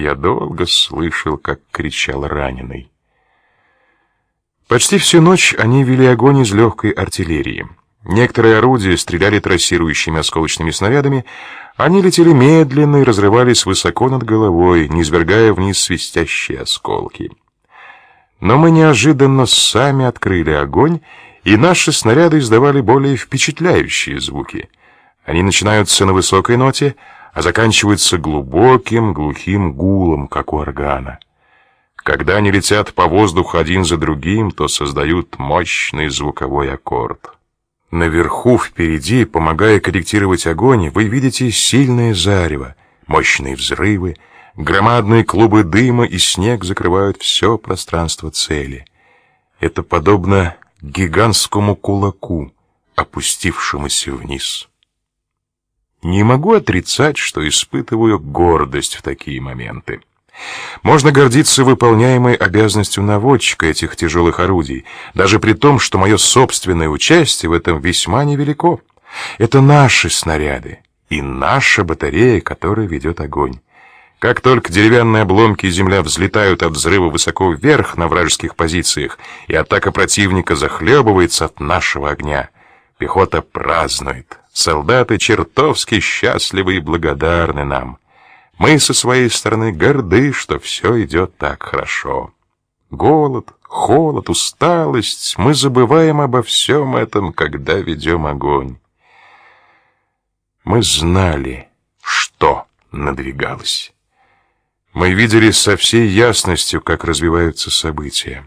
Я долго слышал, как кричал раненый. Почти всю ночь они вели огонь из легкой артиллерии. Некоторые орудия стреляли трассирующими осколочными снарядами, они летели медленно и разрывались высоко над головой, не низвергая вниз свистящие осколки. Но мы неожиданно сами открыли огонь, и наши снаряды издавали более впечатляющие звуки. Они начинаются на высокой ноте, а заканчиваются глубоким, глухим гулом, как у органа. Когда они летят по воздуху один за другим, то создают мощный звуковой аккорд. Наверху, впереди, помогая корректировать огонь, вы видите сильное зарево, мощные взрывы, громадные клубы дыма и снег закрывают все пространство цели. Это подобно гигантскому кулаку, опустившемуся вниз. Не могу отрицать, что испытываю гордость в такие моменты. Можно гордиться выполняемой обязанностью наводчика этих тяжелых орудий, даже при том, что мое собственное участие в этом весьма невелико. Это наши снаряды и наша батарея, которая ведет огонь. Как только деревянные обломки и земля взлетают от взрыва высоко вверх на вражеских позициях, и атака противника захлебывается от нашего огня, пехота празднует. Солдаты чертовски счастливы и благодарны нам. Мы со своей стороны горды, что все идет так хорошо. Голод, холод, усталость, мы забываем обо всем этом, когда ведем огонь. Мы знали, что надвигалось. Мы видели со всей ясностью, как развиваются события.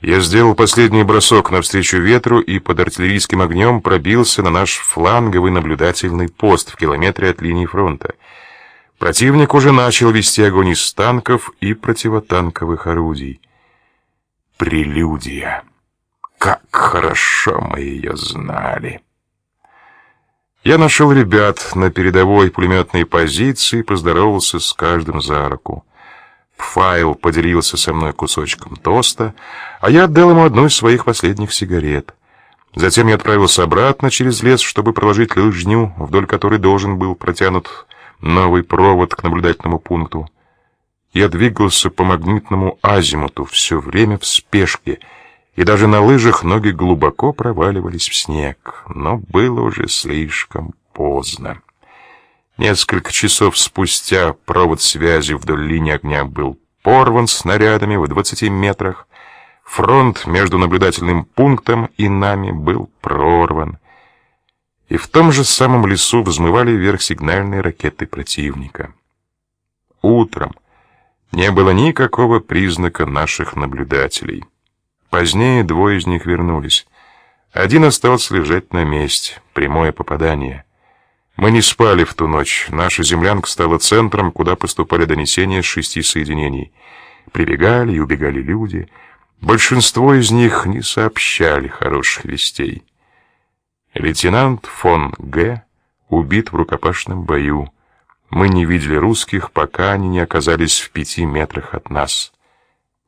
Я сделал последний бросок навстречу ветру и под артиллерийским огнем пробился на наш фланговый наблюдательный пост в километре от линии фронта. Противник уже начал вести огонь из танков и противотанковых орудий. Прелюдия. Как хорошо мы ее знали. Я нашел ребят на передовой пулеметной позиции, поздоровался с каждым за руку. Файл поделился со мной кусочком тоста, а я отдал ему одну из своих последних сигарет. Затем я отправился обратно через лес, чтобы проложить лыжню, вдоль которой должен был протянут новый провод к наблюдательному пункту. Я двигался по магнитному азимуту все время в спешке, и даже на лыжах ноги глубоко проваливались в снег, но было уже слишком поздно. Несколько часов спустя провод связи вдоль линии огня был порван снарядами в 20 метрах. Фронт между наблюдательным пунктом и нами был прорван и в том же самом лесу взмывали вверх сигнальные ракеты противника. Утром не было никакого признака наших наблюдателей. Позднее двое из них вернулись. Один остался лежать на месте, прямое попадание. Мы не спали в ту ночь. Наша землянка стала центром, куда поступали донесения шести соединений. Прибегали и убегали люди. Большинство из них не сообщали хороших вестей. Лейтенант фон Г. убит в рукопашном бою. Мы не видели русских, пока они не оказались в пяти метрах от нас.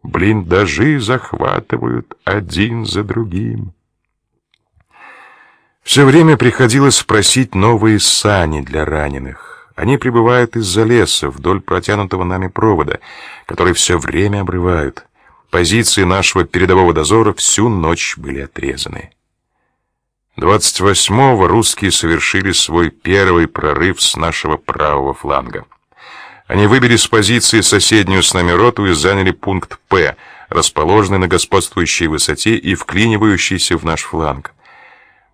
Блиндажи захватывают один за другим. Все время приходилось просить новые сани для раненых. Они прибывают из-за леса вдоль протянутого нами провода, который все время обрывают. Позиции нашего передового дозора всю ночь были отрезаны. 28-го русские совершили свой первый прорыв с нашего правого фланга. Они выбили с позиции соседнюю с нами роту и заняли пункт П, расположенный на господствующей высоте и вклинивающийся в наш фланг.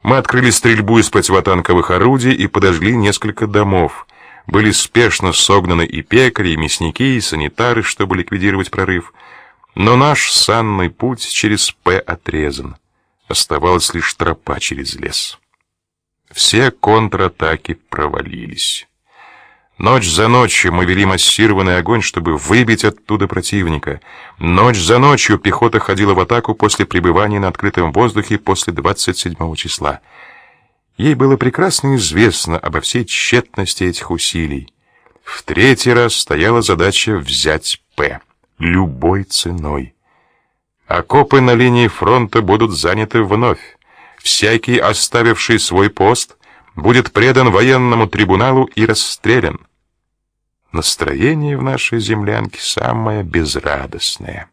Мы открыли стрельбу из противотанковых орудий и подожгли несколько домов. Были спешно согнаны и пекари, и мясники, и санитары, чтобы ликвидировать прорыв. Но наш санный путь через П отрезан. Оставалась лишь тропа через лес. Все контратаки провалились. Ночь за ночью мы вели массированный огонь, чтобы выбить оттуда противника. Ночь за ночью пехота ходила в атаку после пребывания на открытом воздухе после 27 числа. Ей было прекрасно известно обо всей тщетности этих усилий. В третий раз стояла задача взять П любой ценой. Окопы на линии фронта будут заняты вновь. Всякий, оставивший свой пост, будет предан военному трибуналу и расстрелян. Настроение в нашей землянке самое безрадостное.